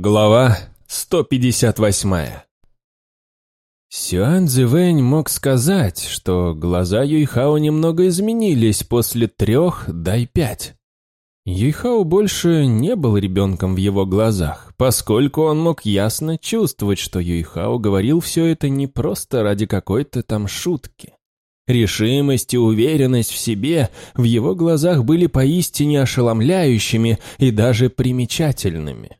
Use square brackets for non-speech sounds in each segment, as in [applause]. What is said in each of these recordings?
Глава 158 Сюань Цзивэнь мог сказать, что глаза Юйхао немного изменились после трех «дай пять». Юйхао больше не был ребенком в его глазах, поскольку он мог ясно чувствовать, что Юйхао говорил все это не просто ради какой-то там шутки. Решимость и уверенность в себе в его глазах были поистине ошеломляющими и даже примечательными.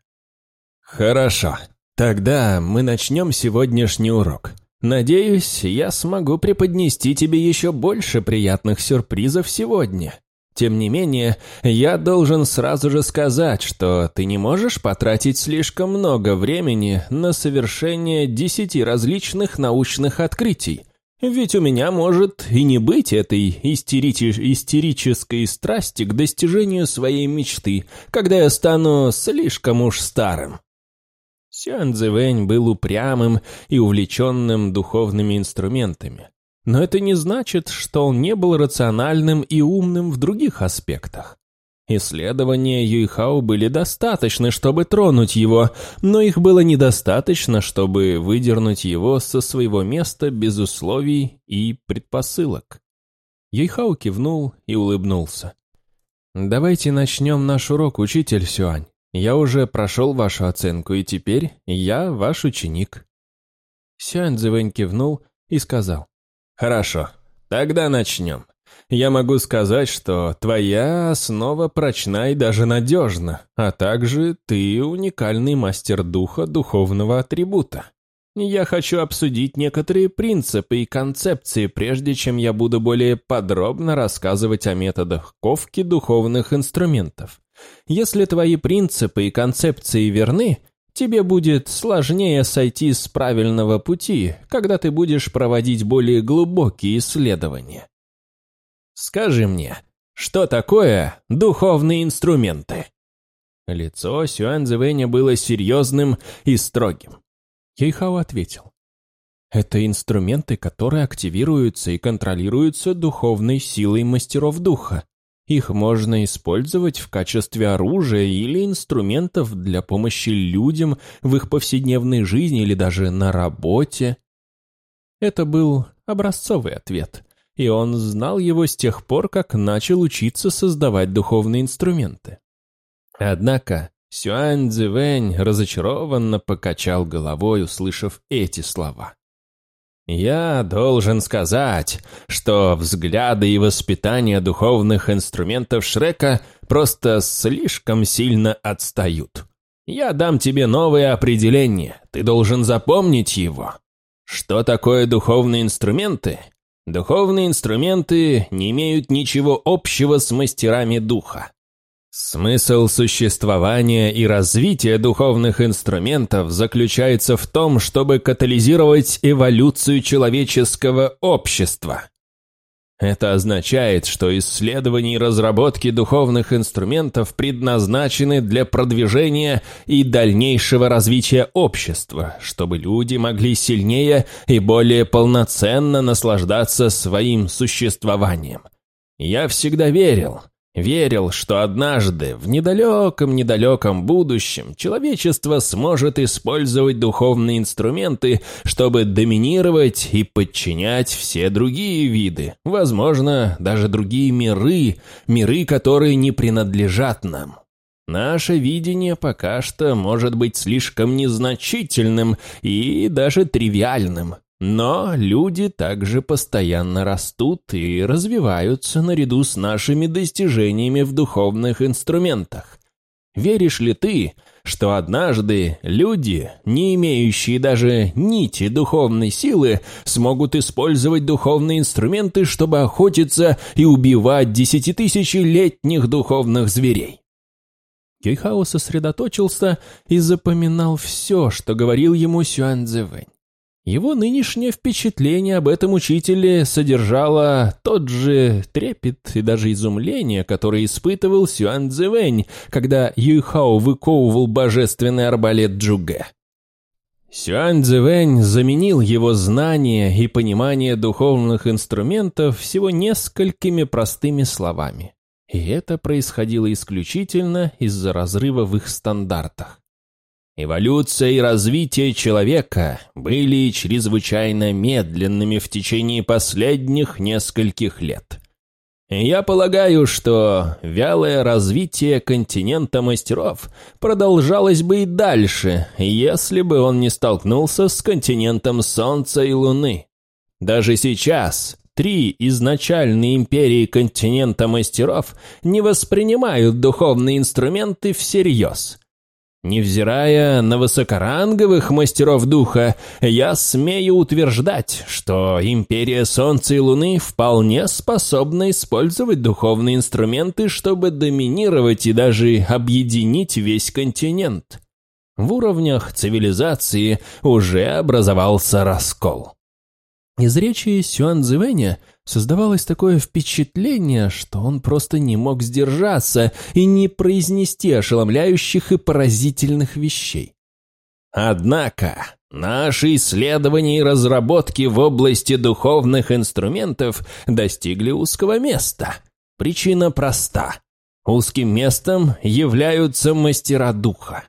«Хорошо. Тогда мы начнем сегодняшний урок. Надеюсь, я смогу преподнести тебе еще больше приятных сюрпризов сегодня. Тем не менее, я должен сразу же сказать, что ты не можешь потратить слишком много времени на совершение десяти различных научных открытий, ведь у меня может и не быть этой истерич... истерической страсти к достижению своей мечты, когда я стану слишком уж старым. Сюан Цзэвэнь был упрямым и увлеченным духовными инструментами. Но это не значит, что он не был рациональным и умным в других аспектах. Исследования Юйхао были достаточны, чтобы тронуть его, но их было недостаточно, чтобы выдернуть его со своего места без условий и предпосылок. Юйхао кивнул и улыбнулся. «Давайте начнем наш урок, учитель Сюань. Я уже прошел вашу оценку, и теперь я ваш ученик». Сюань Цзэвэнь кивнул и сказал. «Хорошо, тогда начнем. Я могу сказать, что твоя основа прочна и даже надежна, а также ты уникальный мастер духа духовного атрибута. Я хочу обсудить некоторые принципы и концепции, прежде чем я буду более подробно рассказывать о методах ковки духовных инструментов. Если твои принципы и концепции верны, тебе будет сложнее сойти с правильного пути, когда ты будешь проводить более глубокие исследования. Скажи мне, что такое духовные инструменты? Лицо Цзэвэня было серьезным и строгим. Кейхао ответил. Это инструменты, которые активируются и контролируются духовной силой мастеров духа. Их можно использовать в качестве оружия или инструментов для помощи людям в их повседневной жизни или даже на работе. Это был образцовый ответ, и он знал его с тех пор, как начал учиться создавать духовные инструменты. Однако Сюань Цзивэнь разочарованно покачал головой, услышав эти слова. Я должен сказать, что взгляды и воспитание духовных инструментов Шрека просто слишком сильно отстают. Я дам тебе новое определение, ты должен запомнить его. Что такое духовные инструменты? Духовные инструменты не имеют ничего общего с мастерами духа. Смысл существования и развития духовных инструментов заключается в том, чтобы катализировать эволюцию человеческого общества. Это означает, что исследования и разработки духовных инструментов предназначены для продвижения и дальнейшего развития общества, чтобы люди могли сильнее и более полноценно наслаждаться своим существованием. Я всегда верил – Верил, что однажды, в недалеком-недалеком будущем, человечество сможет использовать духовные инструменты, чтобы доминировать и подчинять все другие виды, возможно, даже другие миры, миры, которые не принадлежат нам. Наше видение пока что может быть слишком незначительным и даже тривиальным, но люди также постоянно растут и развиваются наряду с нашими достижениями в духовных инструментах. Веришь ли ты, что однажды люди, не имеющие даже нити духовной силы, смогут использовать духовные инструменты, чтобы охотиться и убивать десятитысячелетних духовных зверей? Кейхао сосредоточился и запоминал все, что говорил ему Сюань Цзэвэнь. Его нынешнее впечатление об этом учителе содержало тот же трепет и даже изумление, который испытывал Сюан Цзэвэнь, когда Юйхао выковывал божественный арбалет Джуге. Сюань Цзэвэнь заменил его знания и понимание духовных инструментов всего несколькими простыми словами. И это происходило исключительно из-за разрыва в их стандартах. Эволюция и развитие человека были чрезвычайно медленными в течение последних нескольких лет. Я полагаю, что вялое развитие континента мастеров продолжалось бы и дальше, если бы он не столкнулся с континентом Солнца и Луны. Даже сейчас три изначальные империи континента мастеров не воспринимают духовные инструменты всерьез – Невзирая на высокоранговых мастеров духа, я смею утверждать, что Империя Солнца и Луны вполне способна использовать духовные инструменты, чтобы доминировать и даже объединить весь континент. В уровнях цивилизации уже образовался раскол. Из речи Сюан Цзэвэня создавалось такое впечатление, что он просто не мог сдержаться и не произнести ошеломляющих и поразительных вещей. Однако наши исследования и разработки в области духовных инструментов достигли узкого места. Причина проста. Узким местом являются мастера духа.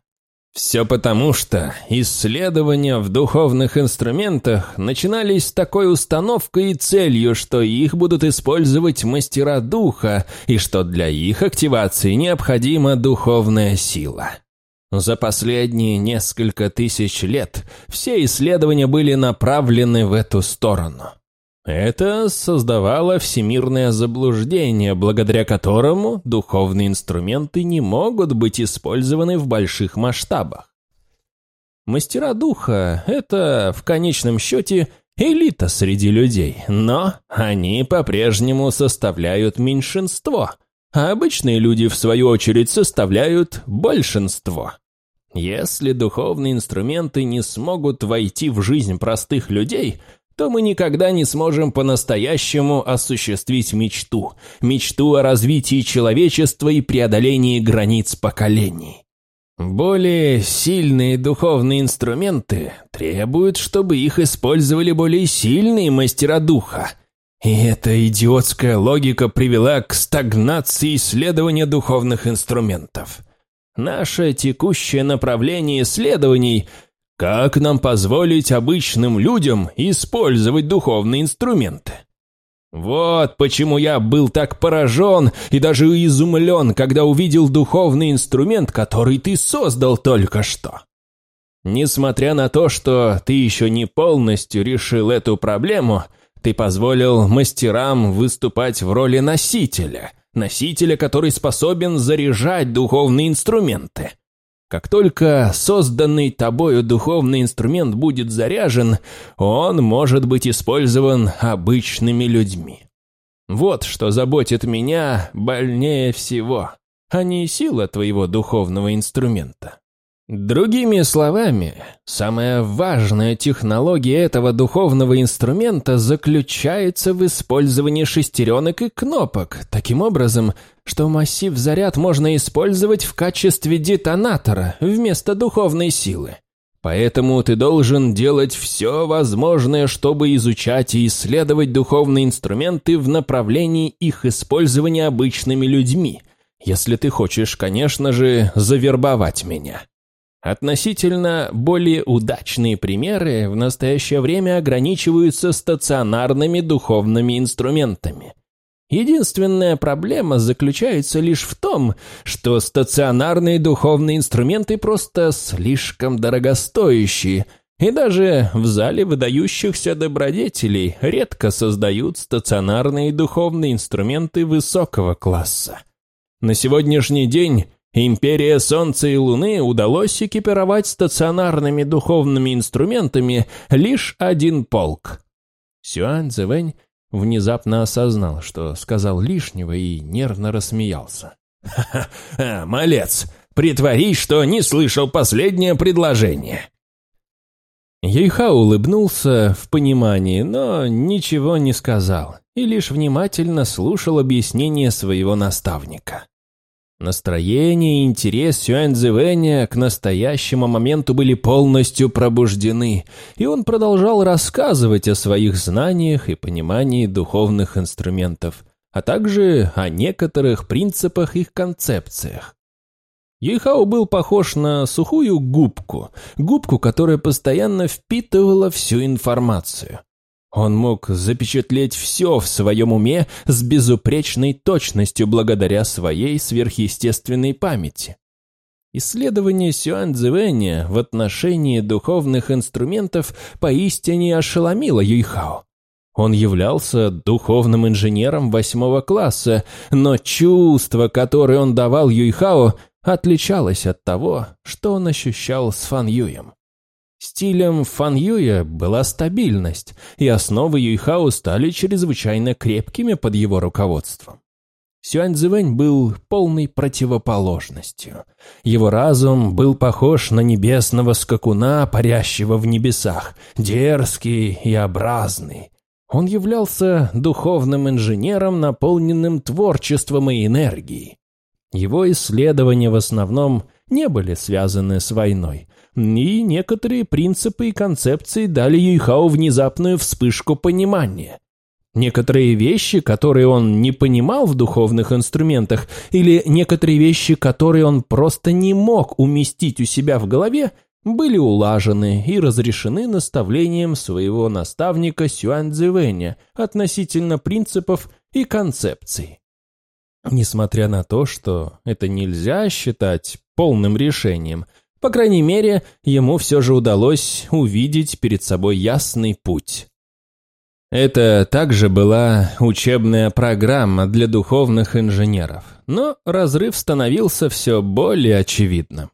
Все потому, что исследования в духовных инструментах начинались с такой установкой и целью, что их будут использовать мастера духа, и что для их активации необходима духовная сила. За последние несколько тысяч лет все исследования были направлены в эту сторону. Это создавало всемирное заблуждение, благодаря которому духовные инструменты не могут быть использованы в больших масштабах. Мастера духа – это, в конечном счете, элита среди людей, но они по-прежнему составляют меньшинство, а обычные люди, в свою очередь, составляют большинство. Если духовные инструменты не смогут войти в жизнь простых людей – то мы никогда не сможем по-настоящему осуществить мечту. Мечту о развитии человечества и преодолении границ поколений. Более сильные духовные инструменты требуют, чтобы их использовали более сильные мастера духа. И эта идиотская логика привела к стагнации исследования духовных инструментов. Наше текущее направление исследований – как нам позволить обычным людям использовать духовные инструменты? Вот почему я был так поражен и даже изумлен, когда увидел духовный инструмент, который ты создал только что. Несмотря на то, что ты еще не полностью решил эту проблему, ты позволил мастерам выступать в роли носителя, носителя, который способен заряжать духовные инструменты. Как только созданный тобою духовный инструмент будет заряжен, он может быть использован обычными людьми. Вот что заботит меня больнее всего, а не сила твоего духовного инструмента. Другими словами, самая важная технология этого духовного инструмента заключается в использовании шестеренок и кнопок, таким образом, что массив заряд можно использовать в качестве детонатора вместо духовной силы. Поэтому ты должен делать все возможное, чтобы изучать и исследовать духовные инструменты в направлении их использования обычными людьми, если ты хочешь, конечно же, завербовать меня. Относительно более удачные примеры в настоящее время ограничиваются стационарными духовными инструментами. Единственная проблема заключается лишь в том, что стационарные духовные инструменты просто слишком дорогостоящие, и даже в зале выдающихся добродетелей редко создают стационарные духовные инструменты высокого класса. На сегодняшний день Империя Солнца и Луны удалось экипировать стационарными духовными инструментами лишь один полк. Сюань Цзэвэнь внезапно осознал, что сказал лишнего и нервно рассмеялся. «Ха-ха, малец, притворись, что не слышал последнее предложение». Ейха улыбнулся в понимании, но ничего не сказал и лишь внимательно слушал объяснение своего наставника. Настроение и интерес Сюань к настоящему моменту были полностью пробуждены, и он продолжал рассказывать о своих знаниях и понимании духовных инструментов, а также о некоторых принципах их концепциях. Юйхао был похож на сухую губку, губку, которая постоянно впитывала всю информацию. Он мог запечатлеть все в своем уме с безупречной точностью благодаря своей сверхъестественной памяти. Исследование Сюань Цзэвэня в отношении духовных инструментов поистине ошеломило Юйхао. Он являлся духовным инженером восьмого класса, но чувство, которое он давал Юйхао, отличалось от того, что он ощущал с Фан Юем. Стилем Фан Юя была стабильность, и основы Юйхао стали чрезвычайно крепкими под его руководством. Сюань Цзэвэнь был полной противоположностью. Его разум был похож на небесного скакуна, парящего в небесах, дерзкий и образный. Он являлся духовным инженером, наполненным творчеством и энергией. Его исследования в основном не были связаны с войной, и некоторые принципы и концепции дали Юйхао внезапную вспышку понимания. Некоторые вещи, которые он не понимал в духовных инструментах, или некоторые вещи, которые он просто не мог уместить у себя в голове, были улажены и разрешены наставлением своего наставника Сюань Цзэвэня относительно принципов и концепций. Несмотря на то, что это нельзя считать полным решением, по крайней мере, ему все же удалось увидеть перед собой ясный путь. Это также была учебная программа для духовных инженеров, но разрыв становился все более очевидным.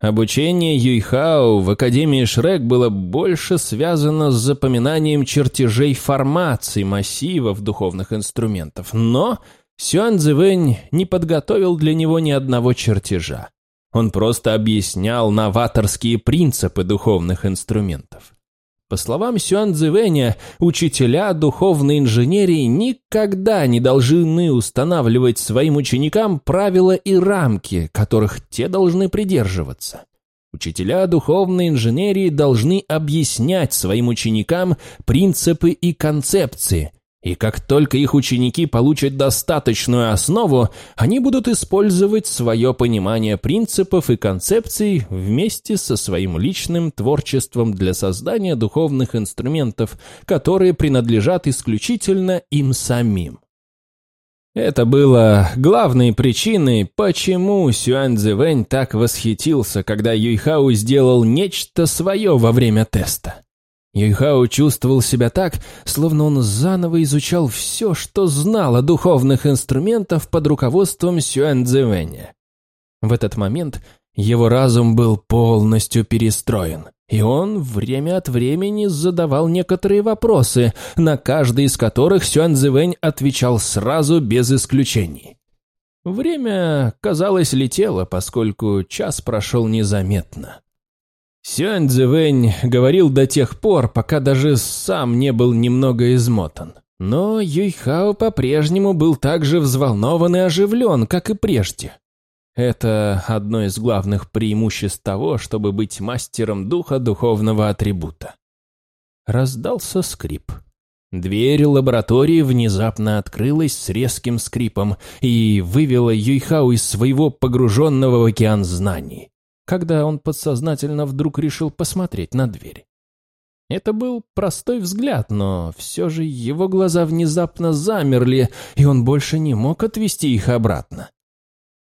Обучение Юйхао в Академии Шрек было больше связано с запоминанием чертежей формаций массивов духовных инструментов, но Сюан Цзэвэнь не подготовил для него ни одного чертежа. Он просто объяснял новаторские принципы духовных инструментов. По словам Сюан Цзэвэня, учителя духовной инженерии никогда не должны устанавливать своим ученикам правила и рамки, которых те должны придерживаться. Учителя духовной инженерии должны объяснять своим ученикам принципы и концепции – и как только их ученики получат достаточную основу, они будут использовать свое понимание принципов и концепций вместе со своим личным творчеством для создания духовных инструментов, которые принадлежат исключительно им самим. Это было главной причиной, почему Сюань Цзэвэнь так восхитился, когда Юйхао сделал нечто свое во время теста. Юйхао чувствовал себя так, словно он заново изучал все, что знал о духовных инструментах под руководством Сюэн Цзэвэня. В этот момент его разум был полностью перестроен, и он время от времени задавал некоторые вопросы, на каждый из которых Сюэн Цзэвэнь отвечал сразу без исключений. Время, казалось, летело, поскольку час прошел незаметно. Сюань Цзэвэнь говорил до тех пор, пока даже сам не был немного измотан. Но Юйхао по-прежнему был так же взволнован и оживлен, как и прежде. Это одно из главных преимуществ того, чтобы быть мастером духа духовного атрибута. Раздался скрип. Дверь лаборатории внезапно открылась с резким скрипом и вывела Юйхао из своего погруженного в океан знаний когда он подсознательно вдруг решил посмотреть на дверь. Это был простой взгляд, но все же его глаза внезапно замерли, и он больше не мог отвести их обратно.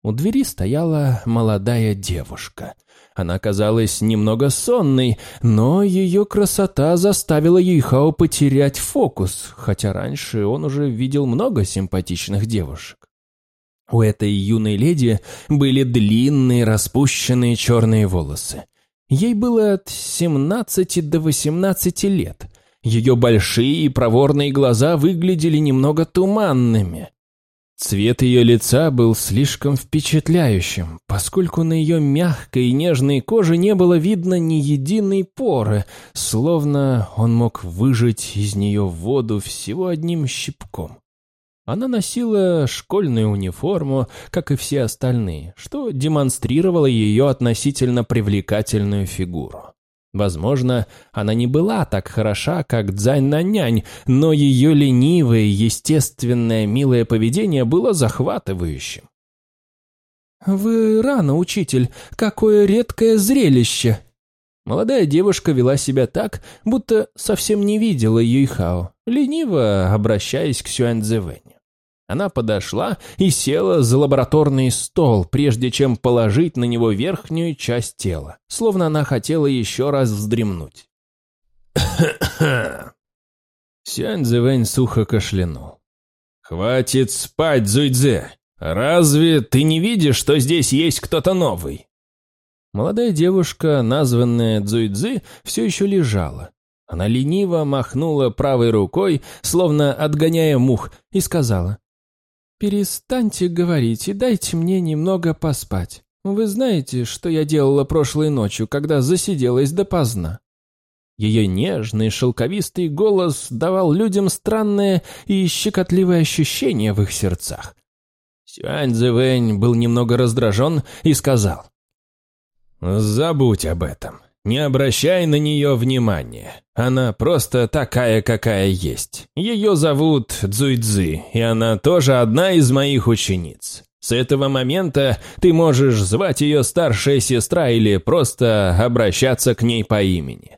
У двери стояла молодая девушка. Она казалась немного сонной, но ее красота заставила Юйхао потерять фокус, хотя раньше он уже видел много симпатичных девушек. У этой юной леди были длинные распущенные черные волосы. Ей было от 17 до 18 лет. Ее большие и проворные глаза выглядели немного туманными. Цвет ее лица был слишком впечатляющим, поскольку на ее мягкой и нежной коже не было видно ни единой поры, словно он мог выжать из нее воду всего одним щипком. Она носила школьную униформу, как и все остальные, что демонстрировало ее относительно привлекательную фигуру. Возможно, она не была так хороша, как Цзань-нянь, но ее ленивое, естественное, милое поведение было захватывающим. «Вы рано, учитель, какое редкое зрелище!» Молодая девушка вела себя так, будто совсем не видела Юйхао, лениво обращаясь к Сюаньцзэвэню. Она подошла и села за лабораторный стол, прежде чем положить на него верхнюю часть тела, словно она хотела еще раз вздремнуть. [coughs] Сюаньцзэвэнь сухо кашлянул. «Хватит спать, Зуйдзе! Разве ты не видишь, что здесь есть кто-то новый?» Молодая девушка, названная Цзуйцзы, все еще лежала. Она лениво махнула правой рукой, словно отгоняя мух, и сказала, «Перестаньте говорить и дайте мне немного поспать. Вы знаете, что я делала прошлой ночью, когда засиделась допоздна?» Ее нежный шелковистый голос давал людям странное и щекотливое ощущение в их сердцах. Сюань Цзэвэнь был немного раздражен и сказал, «Забудь об этом. Не обращай на нее внимания. Она просто такая, какая есть. Ее зовут Цзуйцзы, и она тоже одна из моих учениц. С этого момента ты можешь звать ее старшая сестра или просто обращаться к ней по имени.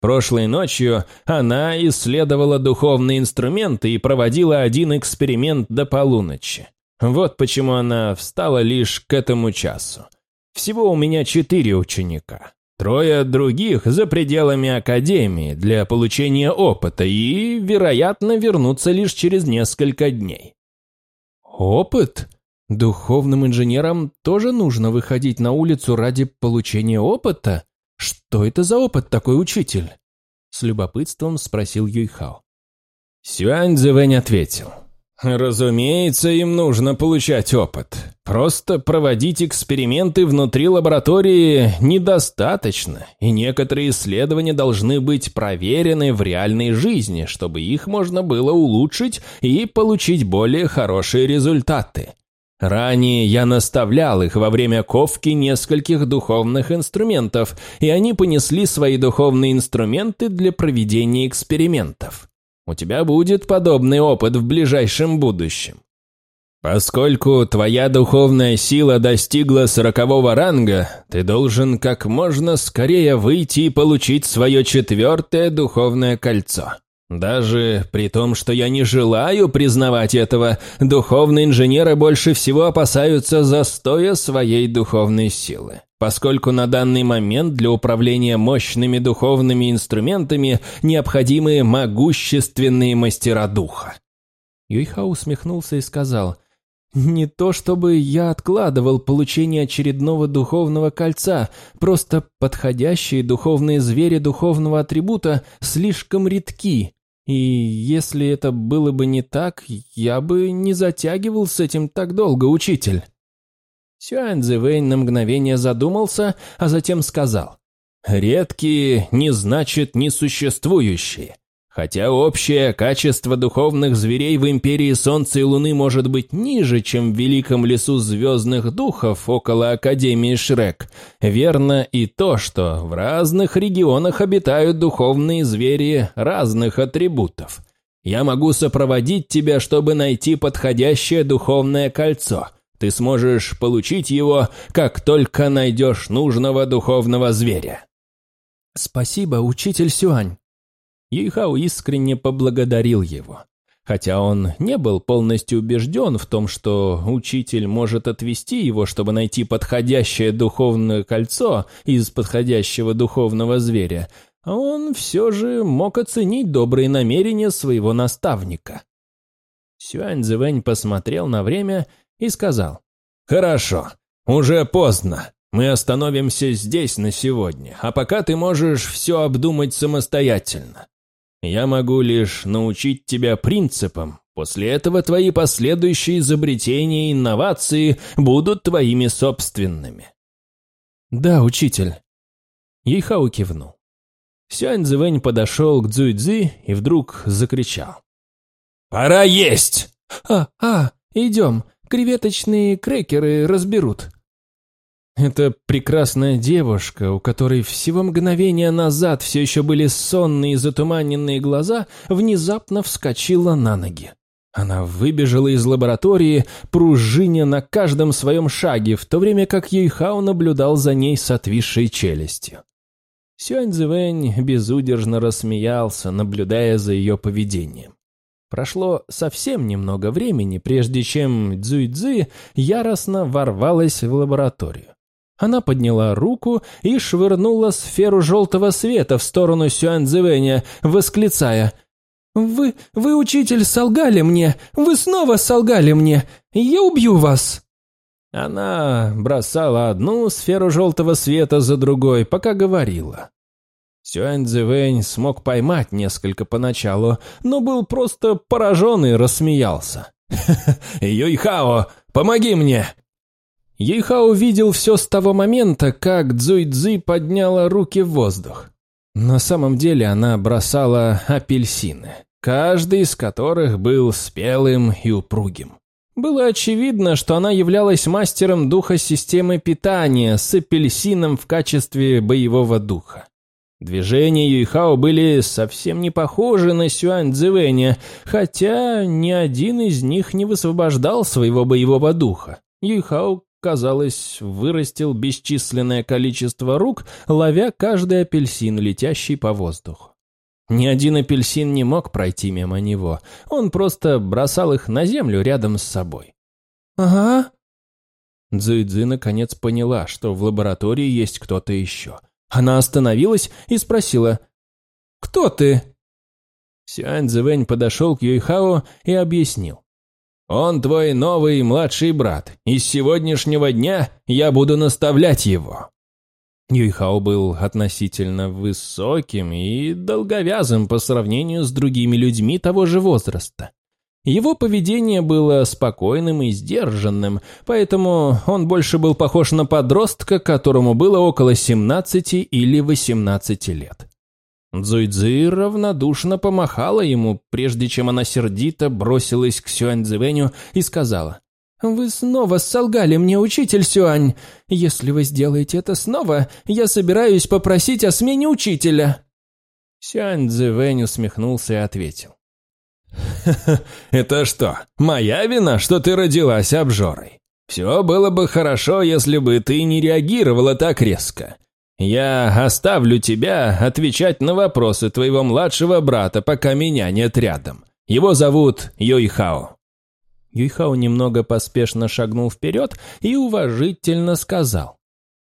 Прошлой ночью она исследовала духовные инструменты и проводила один эксперимент до полуночи. Вот почему она встала лишь к этому часу. Всего у меня четыре ученика. Трое других за пределами академии для получения опыта и, вероятно, вернутся лишь через несколько дней. Опыт? Духовным инженерам тоже нужно выходить на улицу ради получения опыта? Что это за опыт такой, учитель? С любопытством спросил Юйхао. Сюань Цзэвэнь ответил. Разумеется, им нужно получать опыт. Просто проводить эксперименты внутри лаборатории недостаточно, и некоторые исследования должны быть проверены в реальной жизни, чтобы их можно было улучшить и получить более хорошие результаты. Ранее я наставлял их во время ковки нескольких духовных инструментов, и они понесли свои духовные инструменты для проведения экспериментов. У тебя будет подобный опыт в ближайшем будущем. Поскольку твоя духовная сила достигла сорокового ранга, ты должен как можно скорее выйти и получить свое четвертое духовное кольцо. Даже при том, что я не желаю признавать этого, духовные инженеры больше всего опасаются застоя своей духовной силы. Поскольку на данный момент для управления мощными духовными инструментами необходимы могущественные мастера духа. Юйха усмехнулся и сказал, «Не то чтобы я откладывал получение очередного духовного кольца, просто подходящие духовные звери духовного атрибута слишком редки, и если это было бы не так, я бы не затягивал с этим так долго, учитель». Сюань Цзэвэнь на мгновение задумался, а затем сказал. «Редкие не значит несуществующие. Хотя общее качество духовных зверей в Империи Солнца и Луны может быть ниже, чем в Великом Лесу Звездных Духов около Академии Шрек, верно и то, что в разных регионах обитают духовные звери разных атрибутов. Я могу сопроводить тебя, чтобы найти подходящее духовное кольцо. Ты сможешь получить его, как только найдешь нужного духовного зверя. Спасибо, учитель Сюань. Юйхао искренне поблагодарил его. Хотя он не был полностью убежден в том, что учитель может отвести его, чтобы найти подходящее духовное кольцо из подходящего духовного зверя, он все же мог оценить добрые намерения своего наставника. Сюань Цзэвэнь посмотрел на время и сказал, «Хорошо, уже поздно. Мы остановимся здесь на сегодня, а пока ты можешь все обдумать самостоятельно. Я могу лишь научить тебя принципам. После этого твои последующие изобретения и инновации будут твоими собственными». «Да, учитель». Ейхау кивнул. Сюань Цзэвэнь подошел к Цзуйцзи и вдруг закричал. «Пора есть!» «А, а, идем, креветочные крекеры разберут». Эта прекрасная девушка, у которой всего мгновения назад все еще были сонные и затуманенные глаза, внезапно вскочила на ноги. Она выбежала из лаборатории, пружиня на каждом своем шаге, в то время как Юйхао наблюдал за ней с отвисшей челюстью. Сюань Цзэвэнь безудержно рассмеялся, наблюдая за ее поведением. Прошло совсем немного времени, прежде чем Цзуй-Цзы яростно ворвалась в лабораторию. Она подняла руку и швырнула сферу желтого света в сторону Сюань Цзэвэня, восклицая «Вы, вы, учитель, солгали мне! Вы снова солгали мне! Я убью вас!» Она бросала одну сферу желтого света за другой, пока говорила. Сюань Цзэвэнь смог поймать несколько поначалу, но был просто поражен и рассмеялся. [laughs] «Юйхао, помоги мне!» Юйхао видел все с того момента, как Цзуй Цзы подняла руки в воздух. На самом деле она бросала апельсины, каждый из которых был спелым и упругим. Было очевидно, что она являлась мастером духа системы питания с апельсином в качестве боевого духа. Движения Юйхао были совсем не похожи на Сюань Цзэвэня, хотя ни один из них не высвобождал своего боевого духа. Юйхао, казалось, вырастил бесчисленное количество рук, ловя каждый апельсин, летящий по воздуху. Ни один апельсин не мог пройти мимо него, он просто бросал их на землю рядом с собой. «Ага». Цзуйцзы наконец поняла, что в лаборатории есть кто-то еще – она остановилась и спросила «Кто ты?» Сюань Цзэвэнь подошел к Юйхао и объяснил. «Он твой новый младший брат, и с сегодняшнего дня я буду наставлять его». Юйхао был относительно высоким и долговязым по сравнению с другими людьми того же возраста. Его поведение было спокойным и сдержанным, поэтому он больше был похож на подростка, которому было около 17 или 18 лет. Цзуйцзы равнодушно помахала ему, прежде чем она сердито бросилась к Сюань Цзэвэню и сказала, «Вы снова солгали мне, учитель Сюань. Если вы сделаете это снова, я собираюсь попросить о смене учителя». Сюань Цзэвэнь усмехнулся и ответил, [laughs] «Это что, моя вина, что ты родилась обжорой? Все было бы хорошо, если бы ты не реагировала так резко. Я оставлю тебя отвечать на вопросы твоего младшего брата, пока меня нет рядом. Его зовут Юйхао». Юйхао немного поспешно шагнул вперед и уважительно сказал.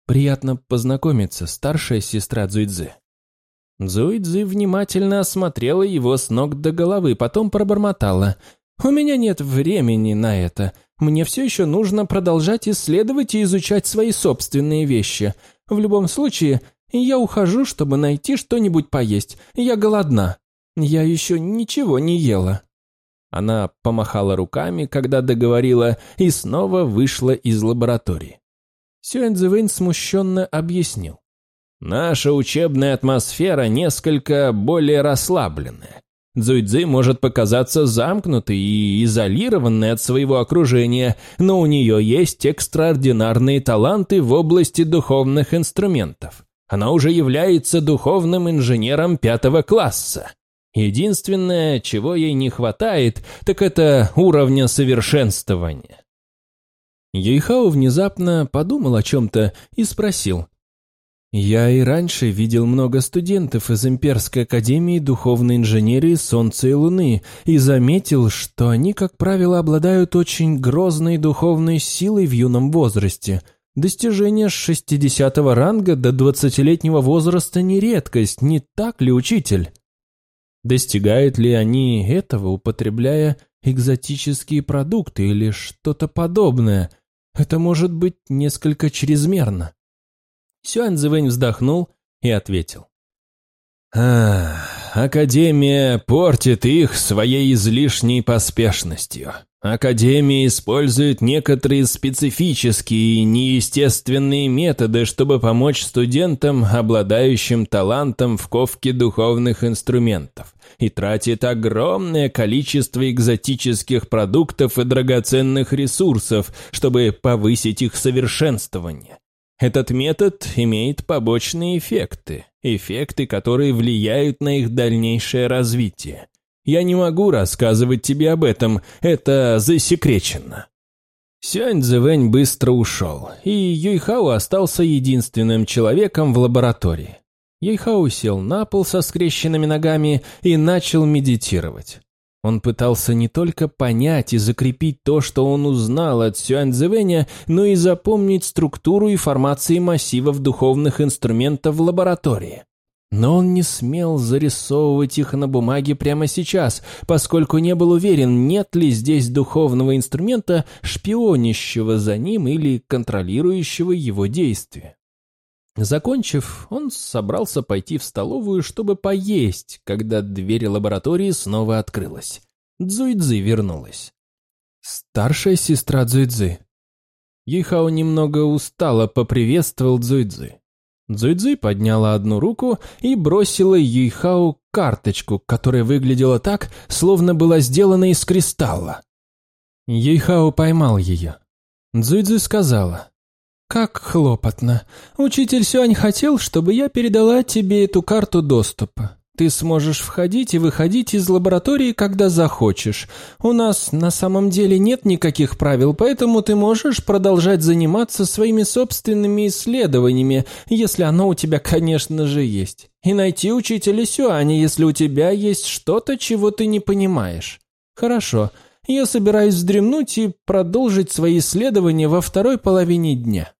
«Приятно познакомиться, старшая сестра Цзуйцзы». Зуидзи внимательно осмотрела его с ног до головы, потом пробормотала. «У меня нет времени на это. Мне все еще нужно продолжать исследовать и изучать свои собственные вещи. В любом случае, я ухожу, чтобы найти что-нибудь поесть. Я голодна. Я еще ничего не ела». Она помахала руками, когда договорила, и снова вышла из лаборатории. Сюэнь смущенно объяснил. Наша учебная атмосфера несколько более расслабленная. Цзуйцзы может показаться замкнутой и изолированной от своего окружения, но у нее есть экстраординарные таланты в области духовных инструментов. Она уже является духовным инженером пятого класса. Единственное, чего ей не хватает, так это уровня совершенствования. Ейхао внезапно подумал о чем-то и спросил, я и раньше видел много студентов из Имперской Академии Духовной Инженерии Солнца и Луны и заметил, что они, как правило, обладают очень грозной духовной силой в юном возрасте. Достижение с 60 ранга до 20-летнего возраста не редкость, не так ли, учитель? Достигают ли они этого, употребляя экзотические продукты или что-то подобное? Это может быть несколько чрезмерно. Сюань Цзэвэнь вздохнул и ответил. «А, Академия портит их своей излишней поспешностью. Академия использует некоторые специфические и неестественные методы, чтобы помочь студентам, обладающим талантом в ковке духовных инструментов, и тратит огромное количество экзотических продуктов и драгоценных ресурсов, чтобы повысить их совершенствование. Этот метод имеет побочные эффекты, эффекты, которые влияют на их дальнейшее развитие. Я не могу рассказывать тебе об этом, это засекречено». Сюань Цзэвэнь быстро ушел, и Юйхао остался единственным человеком в лаборатории. Юйхао сел на пол со скрещенными ногами и начал медитировать. Он пытался не только понять и закрепить то, что он узнал от Сюаньцзэвэня, но и запомнить структуру и формации массивов духовных инструментов в лаборатории. Но он не смел зарисовывать их на бумаге прямо сейчас, поскольку не был уверен, нет ли здесь духовного инструмента, шпионящего за ним или контролирующего его действия. Закончив, он собрался пойти в столовую, чтобы поесть, когда дверь лаборатории снова открылась. Цзуйцзы вернулась. «Старшая сестра Цзуйцзы». Юйхао немного устало поприветствовал Цзуйцзы. Цзуйцзы подняла одну руку и бросила Юйхао карточку, которая выглядела так, словно была сделана из кристалла. Юйхао поймал ее. Цзуйцзы сказала, «Как хлопотно. Учитель Сюань хотел, чтобы я передала тебе эту карту доступа. Ты сможешь входить и выходить из лаборатории, когда захочешь. У нас на самом деле нет никаких правил, поэтому ты можешь продолжать заниматься своими собственными исследованиями, если оно у тебя, конечно же, есть. И найти учителя Сюаня, если у тебя есть что-то, чего ты не понимаешь. Хорошо, я собираюсь вздремнуть и продолжить свои исследования во второй половине дня.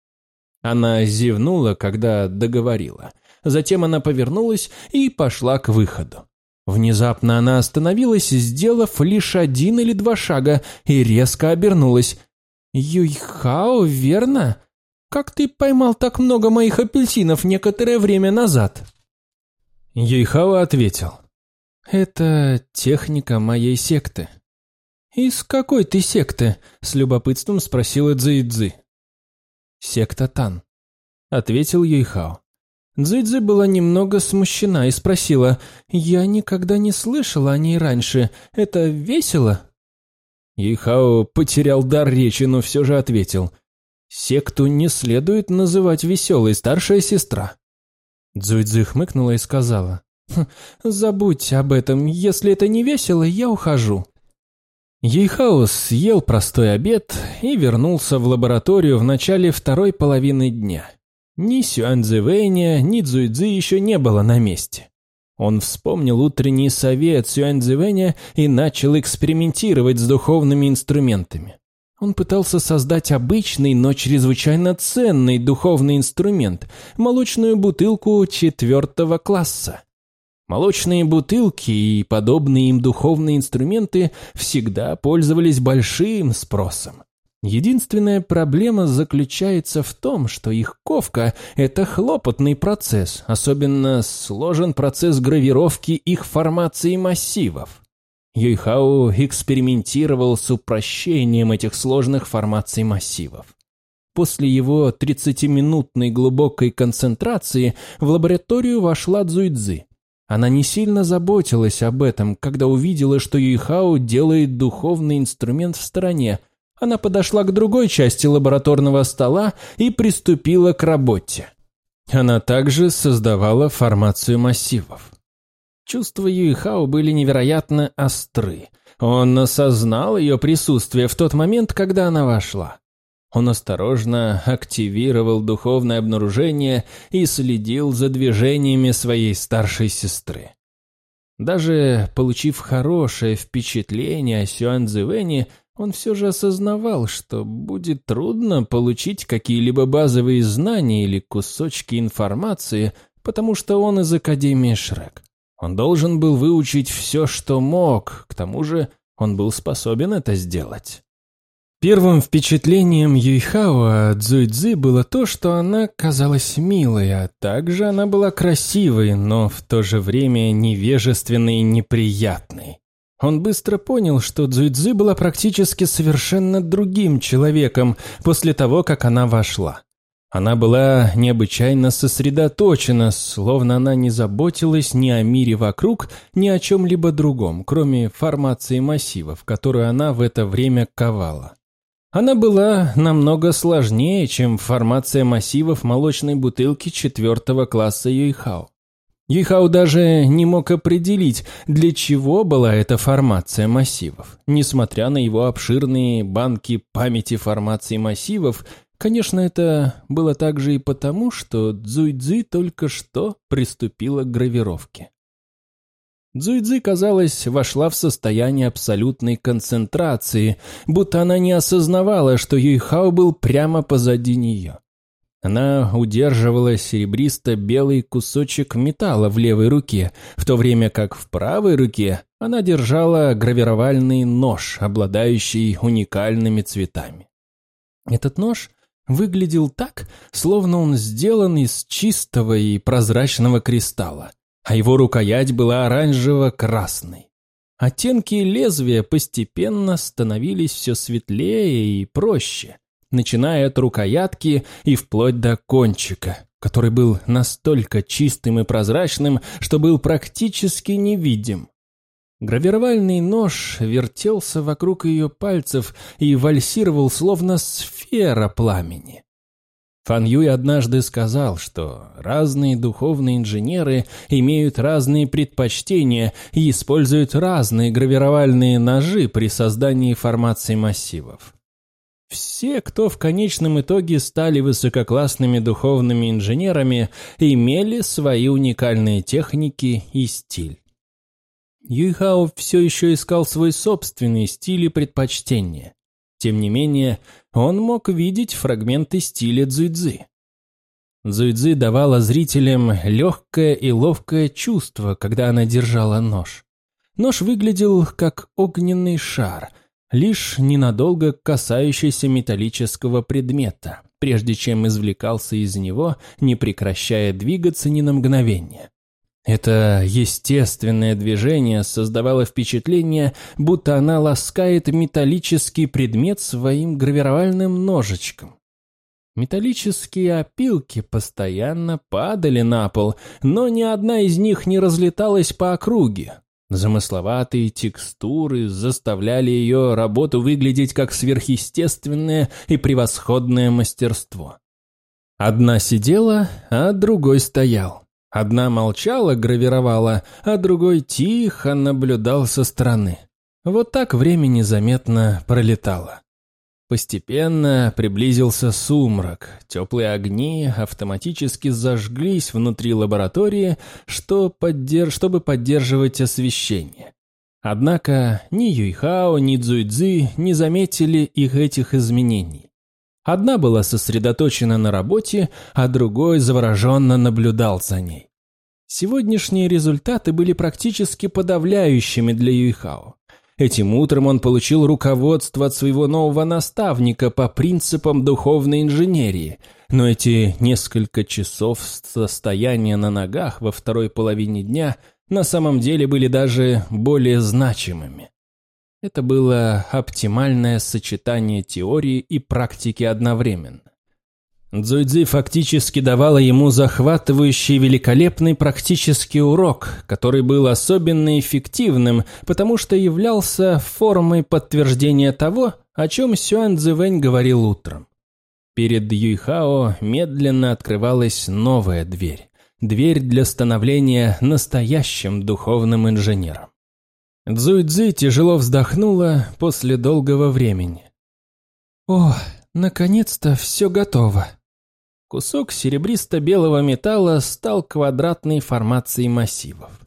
Она зевнула, когда договорила. Затем она повернулась и пошла к выходу. Внезапно она остановилась, сделав лишь один или два шага, и резко обернулась. «Юйхао, верно? Как ты поймал так много моих апельсинов некоторое время назад?» Юйхао ответил. «Это техника моей секты». «Из какой ты секты?» – с любопытством спросила Цзэйцзы. «Секта Тан», — ответил Юйхао. Цзэйцзы была немного смущена и спросила, «Я никогда не слышала о ней раньше. Это весело?» Юйхао потерял дар речи, но все же ответил, «Секту не следует называть веселой, старшая сестра». Цзуйцзы хмыкнула и сказала, «Хм, «Забудь об этом, если это не весело, я ухожу». Ейхаус съел простой обед и вернулся в лабораторию в начале второй половины дня. Ни Сюаньцзэвэня, ни Цзуйцзы еще не было на месте. Он вспомнил утренний совет Сюаньцзэвэня и начал экспериментировать с духовными инструментами. Он пытался создать обычный, но чрезвычайно ценный духовный инструмент – молочную бутылку четвертого класса. Молочные бутылки и подобные им духовные инструменты всегда пользовались большим спросом. Единственная проблема заключается в том, что их ковка – это хлопотный процесс, особенно сложен процесс гравировки их формации массивов. Юйхао экспериментировал с упрощением этих сложных формаций массивов. После его 30-минутной глубокой концентрации в лабораторию вошла Цзуйцзы. Она не сильно заботилась об этом, когда увидела, что Юйхао делает духовный инструмент в стороне. Она подошла к другой части лабораторного стола и приступила к работе. Она также создавала формацию массивов. Чувства Юйхао были невероятно остры. Он осознал ее присутствие в тот момент, когда она вошла. Он осторожно активировал духовное обнаружение и следил за движениями своей старшей сестры. Даже получив хорошее впечатление о Сюан Цзэвэне, он все же осознавал, что будет трудно получить какие-либо базовые знания или кусочки информации, потому что он из Академии Шрек. Он должен был выучить все, что мог, к тому же он был способен это сделать. Первым впечатлением Юйхао от Цзуйцзы было то, что она казалась милой, а также она была красивой, но в то же время невежественной и неприятной. Он быстро понял, что Цзуйцзы была практически совершенно другим человеком после того, как она вошла. Она была необычайно сосредоточена, словно она не заботилась ни о мире вокруг, ни о чем-либо другом, кроме формации массивов, которую она в это время ковала. Она была намного сложнее, чем формация массивов молочной бутылки четвертого класса Юйхао. Юйхао даже не мог определить, для чего была эта формация массивов. Несмотря на его обширные банки памяти формации массивов, конечно, это было также и потому, что Цзуйцзы только что приступила к гравировке. Цзуйцзы, казалось, вошла в состояние абсолютной концентрации, будто она не осознавала, что Юйхао был прямо позади нее. Она удерживала серебристо-белый кусочек металла в левой руке, в то время как в правой руке она держала гравировальный нож, обладающий уникальными цветами. Этот нож выглядел так, словно он сделан из чистого и прозрачного кристалла, а его рукоять была оранжево-красной. Оттенки лезвия постепенно становились все светлее и проще, начиная от рукоятки и вплоть до кончика, который был настолько чистым и прозрачным, что был практически невидим. Гравировальный нож вертелся вокруг ее пальцев и вальсировал, словно сфера пламени. Фан Юй однажды сказал, что разные духовные инженеры имеют разные предпочтения и используют разные гравировальные ножи при создании формации массивов. Все, кто в конечном итоге стали высококлассными духовными инженерами, имели свои уникальные техники и стиль. Юйхао все еще искал свой собственный стиль и предпочтения. Тем не менее, он мог видеть фрагменты стиля Цзуйцзы. Цзуйцзы давала зрителям легкое и ловкое чувство, когда она держала нож. Нож выглядел как огненный шар – лишь ненадолго касающийся металлического предмета, прежде чем извлекался из него, не прекращая двигаться ни на мгновение. Это естественное движение создавало впечатление, будто она ласкает металлический предмет своим гравировальным ножичком. Металлические опилки постоянно падали на пол, но ни одна из них не разлеталась по округе, Замысловатые текстуры заставляли ее работу выглядеть как сверхъестественное и превосходное мастерство. Одна сидела, а другой стоял. Одна молчала, гравировала, а другой тихо наблюдал со стороны. Вот так время незаметно пролетало. Постепенно приблизился сумрак, теплые огни автоматически зажглись внутри лаборатории, что поддерж... чтобы поддерживать освещение. Однако ни Юйхао, ни Цзуйцзы не заметили их этих изменений. Одна была сосредоточена на работе, а другой завороженно наблюдал за ней. Сегодняшние результаты были практически подавляющими для Юйхао. Этим утром он получил руководство от своего нового наставника по принципам духовной инженерии, но эти несколько часов состояния на ногах во второй половине дня на самом деле были даже более значимыми. Это было оптимальное сочетание теории и практики одновременно. Цзуйцзи фактически давала ему захватывающий великолепный практический урок, который был особенно эффективным, потому что являлся формой подтверждения того, о чем Сюан Цзэвэнь говорил утром. Перед Юйхао медленно открывалась новая дверь. Дверь для становления настоящим духовным инженером. Цзуйцзи тяжело вздохнула после долгого времени. «О, наконец-то все готово!» Кусок серебристо-белого металла стал квадратной формацией массивов.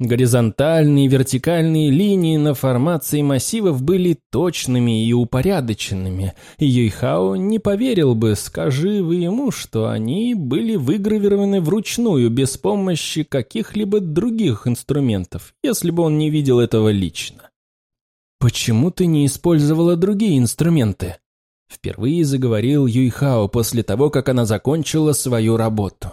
Горизонтальные и вертикальные линии на формации массивов были точными и упорядоченными, и Юйхао не поверил бы, скажи вы ему, что они были выгравированы вручную без помощи каких-либо других инструментов, если бы он не видел этого лично. «Почему ты не использовала другие инструменты?» Впервые заговорил Юйхао после того, как она закончила свою работу.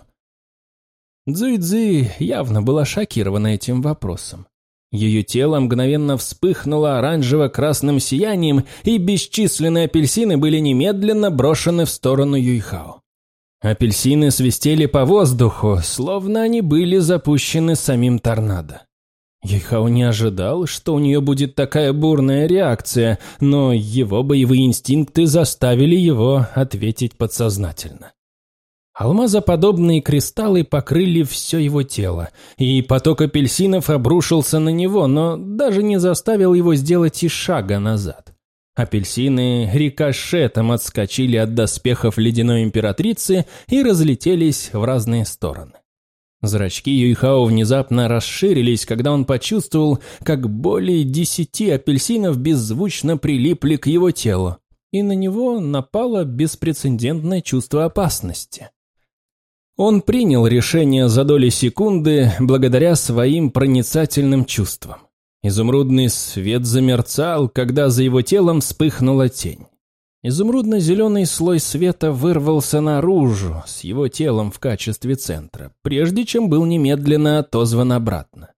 Цзуйцзы явно была шокирована этим вопросом. Ее тело мгновенно вспыхнуло оранжево-красным сиянием, и бесчисленные апельсины были немедленно брошены в сторону Юйхао. Апельсины свистели по воздуху, словно они были запущены самим торнадо. Ейхау не ожидал, что у нее будет такая бурная реакция, но его боевые инстинкты заставили его ответить подсознательно. Алмазоподобные кристаллы покрыли все его тело, и поток апельсинов обрушился на него, но даже не заставил его сделать и шага назад. Апельсины рикошетом отскочили от доспехов ледяной императрицы и разлетелись в разные стороны. Зрачки Юйхао внезапно расширились, когда он почувствовал, как более десяти апельсинов беззвучно прилипли к его телу, и на него напало беспрецедентное чувство опасности. Он принял решение за доли секунды благодаря своим проницательным чувствам. Изумрудный свет замерцал, когда за его телом вспыхнула тень. Изумрудно-зеленый слой света вырвался наружу с его телом в качестве центра, прежде чем был немедленно отозван обратно.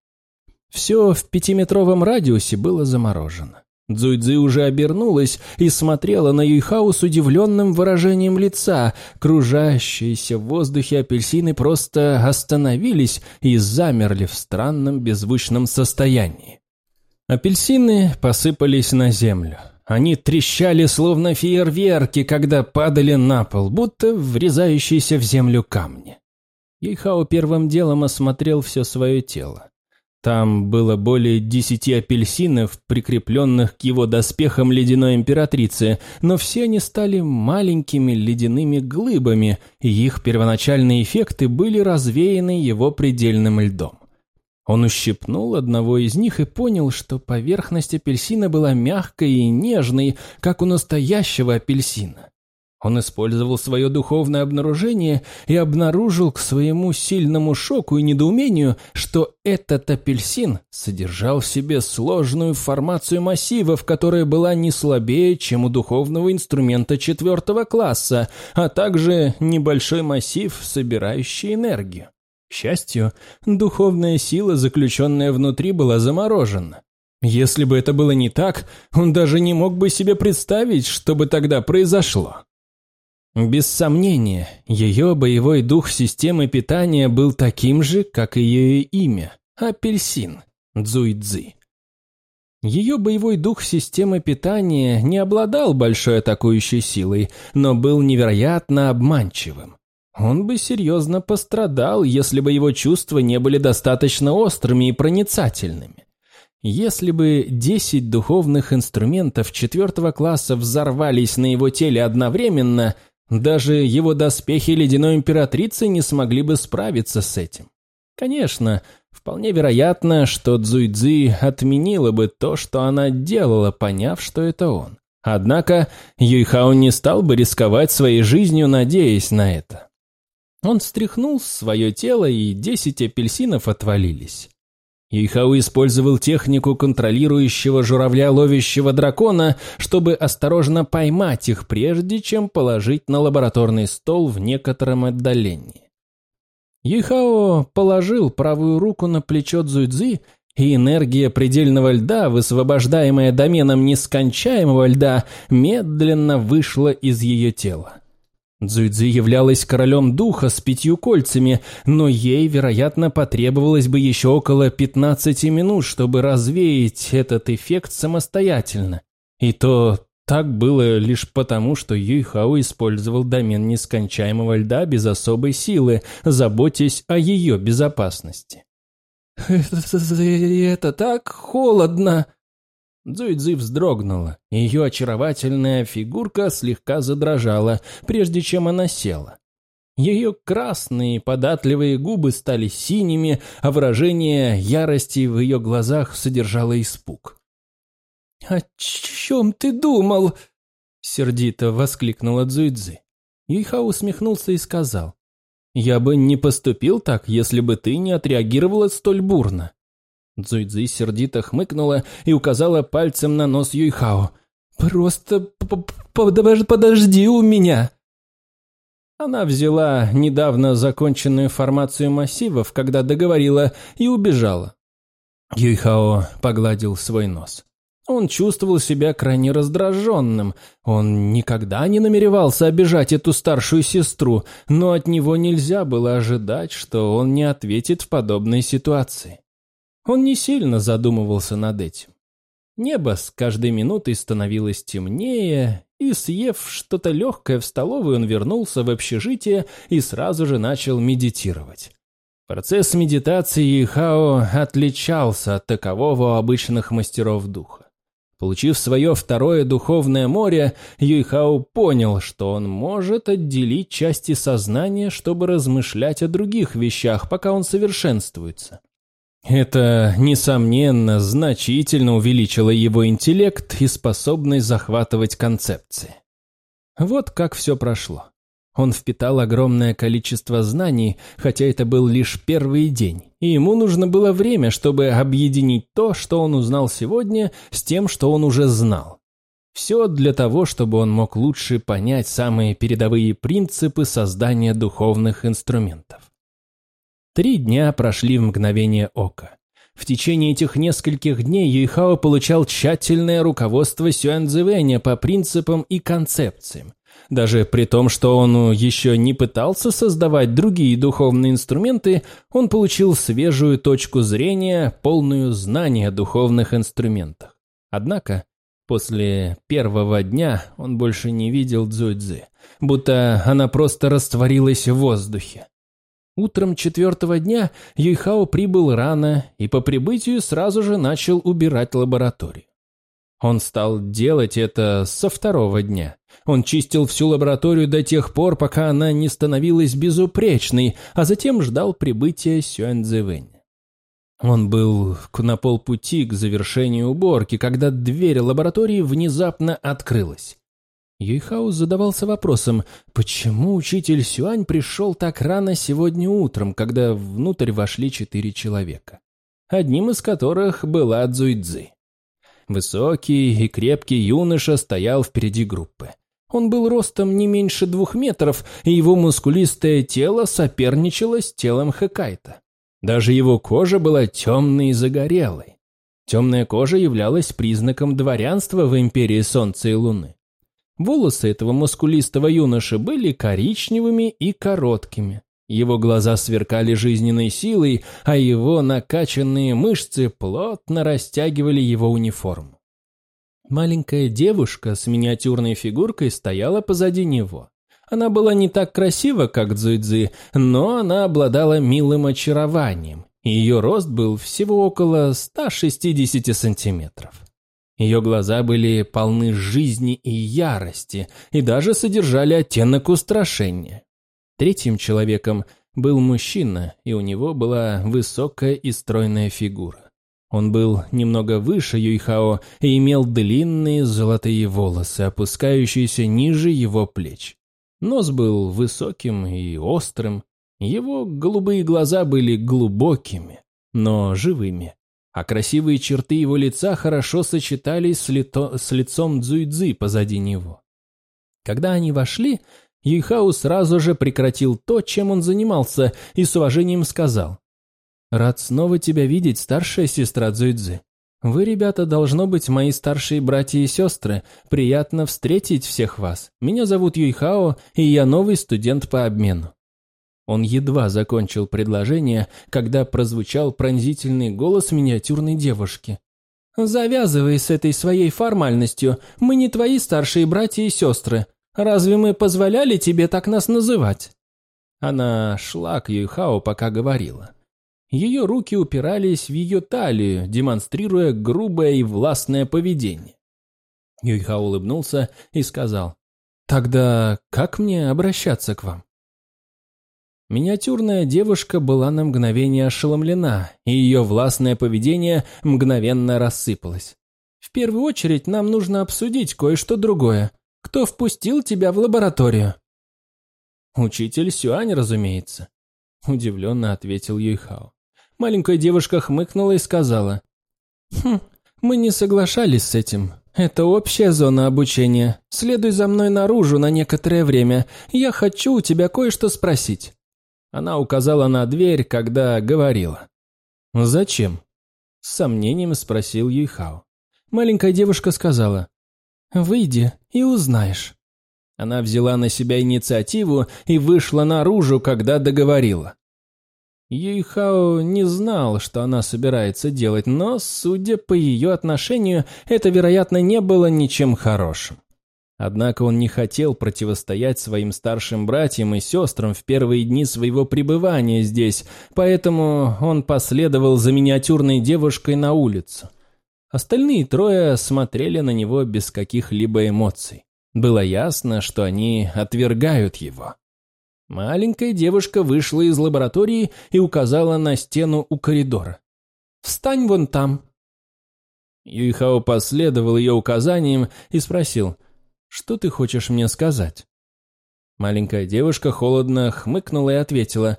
Все в пятиметровом радиусе было заморожено. Цзуйцзы уже обернулась и смотрела на Юйхао с удивленным выражением лица. Кружащиеся в воздухе апельсины просто остановились и замерли в странном беззвучном состоянии. Апельсины посыпались на землю. Они трещали, словно фейерверки, когда падали на пол, будто врезающиеся в землю камни. Юйхао первым делом осмотрел все свое тело. Там было более десяти апельсинов, прикрепленных к его доспехам ледяной императрицы, но все они стали маленькими ледяными глыбами, и их первоначальные эффекты были развеяны его предельным льдом. Он ущипнул одного из них и понял, что поверхность апельсина была мягкой и нежной, как у настоящего апельсина. Он использовал свое духовное обнаружение и обнаружил к своему сильному шоку и недоумению, что этот апельсин содержал в себе сложную формацию массивов, которая была не слабее, чем у духовного инструмента четвертого класса, а также небольшой массив, собирающий энергию. К счастью, духовная сила, заключенная внутри, была заморожена. Если бы это было не так, он даже не мог бы себе представить, что бы тогда произошло. Без сомнения, ее боевой дух системы питания был таким же, как и ее имя – апельсин, Цзуйцзи. Ее боевой дух системы питания не обладал большой атакующей силой, но был невероятно обманчивым. Он бы серьезно пострадал, если бы его чувства не были достаточно острыми и проницательными. Если бы десять духовных инструментов четвертого класса взорвались на его теле одновременно – даже его доспехи ледяной императрицы не смогли бы справиться с этим. Конечно, вполне вероятно, что Цзуйцзи отменила бы то, что она делала, поняв, что это он. Однако Юйхао не стал бы рисковать своей жизнью, надеясь на это. Он встряхнул свое тело, и десять апельсинов отвалились. Юйхау использовал технику контролирующего журавля ловящего дракона, чтобы осторожно поймать их, прежде чем положить на лабораторный стол в некотором отдалении. Юйхао положил правую руку на плечо Цзуйцзи, и энергия предельного льда, высвобождаемая доменом нескончаемого льда, медленно вышла из ее тела. Цзуйцзи являлась королем духа с пятью кольцами, но ей, вероятно, потребовалось бы еще около 15 минут, чтобы развеять этот эффект самостоятельно. И то так было лишь потому, что Юйхао использовал домен нескончаемого льда без особой силы, заботясь о ее безопасности. «Это так холодно!» Цзуйцзы вздрогнула, ее очаровательная фигурка слегка задрожала, прежде чем она села. Ее красные податливые губы стали синими, а выражение ярости в ее глазах содержало испуг. «О чем ты думал?» — сердито воскликнула Цзуйцзы. Юйхао усмехнулся и сказал. «Я бы не поступил так, если бы ты не отреагировала столь бурно. Цзуйцзи сердито хмыкнула и указала пальцем на нос Юйхао. «Просто подожди у меня!» Она взяла недавно законченную формацию массивов, когда договорила, и убежала. Юйхао погладил свой нос. Он чувствовал себя крайне раздраженным. Он никогда не намеревался обижать эту старшую сестру, но от него нельзя было ожидать, что он не ответит в подобной ситуации. Он не сильно задумывался над этим. Небо с каждой минутой становилось темнее, и, съев что-то легкое в столовой, он вернулся в общежитие и сразу же начал медитировать. Процесс медитации Ихао отличался от такового обычных мастеров духа. Получив свое второе духовное море, Юйхао понял, что он может отделить части сознания, чтобы размышлять о других вещах, пока он совершенствуется. Это, несомненно, значительно увеличило его интеллект и способность захватывать концепции. Вот как все прошло. Он впитал огромное количество знаний, хотя это был лишь первый день, и ему нужно было время, чтобы объединить то, что он узнал сегодня, с тем, что он уже знал. Все для того, чтобы он мог лучше понять самые передовые принципы создания духовных инструментов. Три дня прошли в мгновение ока. В течение этих нескольких дней Юйхао получал тщательное руководство Сюаньцзэвэня по принципам и концепциям. Даже при том, что он еще не пытался создавать другие духовные инструменты, он получил свежую точку зрения, полную знания о духовных инструментах. Однако, после первого дня он больше не видел Цзуйцзы, будто она просто растворилась в воздухе. Утром четвертого дня Юйхао прибыл рано и по прибытию сразу же начал убирать лабораторию. Он стал делать это со второго дня. Он чистил всю лабораторию до тех пор, пока она не становилась безупречной, а затем ждал прибытия Сюаньцзэвэня. Он был на полпути к завершению уборки, когда дверь лаборатории внезапно открылась. Юйхаус задавался вопросом, почему учитель Сюань пришел так рано сегодня утром, когда внутрь вошли четыре человека, одним из которых была Цзуйцзы. Высокий и крепкий юноша стоял впереди группы. Он был ростом не меньше двух метров, и его мускулистое тело соперничало с телом Хэкайта. Даже его кожа была темной и загорелой. Темная кожа являлась признаком дворянства в Империи Солнца и Луны. Волосы этого мускулистого юноши были коричневыми и короткими. Его глаза сверкали жизненной силой, а его накачанные мышцы плотно растягивали его униформу. Маленькая девушка с миниатюрной фигуркой стояла позади него. Она была не так красива, как Цзуйцзы, но она обладала милым очарованием, и ее рост был всего около 160 сантиметров. Ее глаза были полны жизни и ярости, и даже содержали оттенок устрашения. Третьим человеком был мужчина, и у него была высокая и стройная фигура. Он был немного выше Юйхао и имел длинные золотые волосы, опускающиеся ниже его плеч. Нос был высоким и острым, его голубые глаза были глубокими, но живыми а красивые черты его лица хорошо сочетались с, лито... с лицом Цзуйцзы позади него. Когда они вошли, Юйхау сразу же прекратил то, чем он занимался, и с уважением сказал. «Рад снова тебя видеть, старшая сестра Цзуйцзы. Вы, ребята, должно быть мои старшие братья и сестры. Приятно встретить всех вас. Меня зовут Юйхао, и я новый студент по обмену. Он едва закончил предложение, когда прозвучал пронзительный голос миниатюрной девушки. «Завязывай с этой своей формальностью. Мы не твои старшие братья и сестры. Разве мы позволяли тебе так нас называть?» Она шла к Юйхао, пока говорила. Ее руки упирались в ее талию, демонстрируя грубое и властное поведение. Юйхао улыбнулся и сказал, «Тогда как мне обращаться к вам?» Миниатюрная девушка была на мгновение ошеломлена, и ее властное поведение мгновенно рассыпалось. «В первую очередь нам нужно обсудить кое-что другое. Кто впустил тебя в лабораторию?» «Учитель Сюань, разумеется», — удивленно ответил Юйхао. Маленькая девушка хмыкнула и сказала. «Хм, мы не соглашались с этим. Это общая зона обучения. Следуй за мной наружу на некоторое время. Я хочу у тебя кое-что спросить». Она указала на дверь, когда говорила. «Зачем?» С сомнением спросил Юйхао. Маленькая девушка сказала. «Выйди и узнаешь». Она взяла на себя инициативу и вышла наружу, когда договорила. Юйхао не знал, что она собирается делать, но, судя по ее отношению, это, вероятно, не было ничем хорошим. Однако он не хотел противостоять своим старшим братьям и сестрам в первые дни своего пребывания здесь, поэтому он последовал за миниатюрной девушкой на улицу. Остальные трое смотрели на него без каких-либо эмоций. Было ясно, что они отвергают его. Маленькая девушка вышла из лаборатории и указала на стену у коридора. «Встань вон там!» Юйхао последовал ее указаниям и спросил – что ты хочешь мне сказать?» Маленькая девушка холодно хмыкнула и ответила.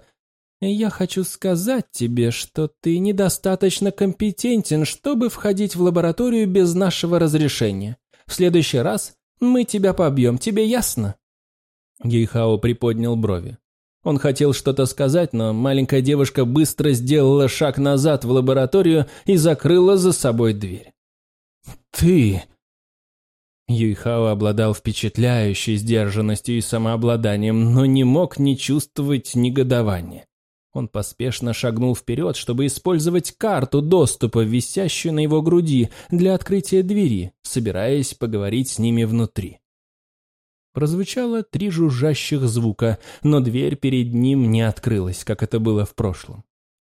«Я хочу сказать тебе, что ты недостаточно компетентен, чтобы входить в лабораторию без нашего разрешения. В следующий раз мы тебя побьем, тебе ясно?» Гейхао приподнял брови. Он хотел что-то сказать, но маленькая девушка быстро сделала шаг назад в лабораторию и закрыла за собой дверь. «Ты...» Юйхао обладал впечатляющей сдержанностью и самообладанием, но не мог не чувствовать негодования. Он поспешно шагнул вперед, чтобы использовать карту доступа, висящую на его груди, для открытия двери, собираясь поговорить с ними внутри. Прозвучало три жужжащих звука, но дверь перед ним не открылась, как это было в прошлом.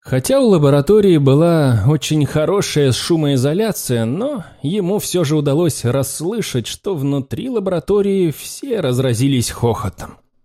Хотя у лаборатории была очень хорошая шумоизоляция, но ему все же удалось расслышать, что внутри лаборатории все разразились хохотом.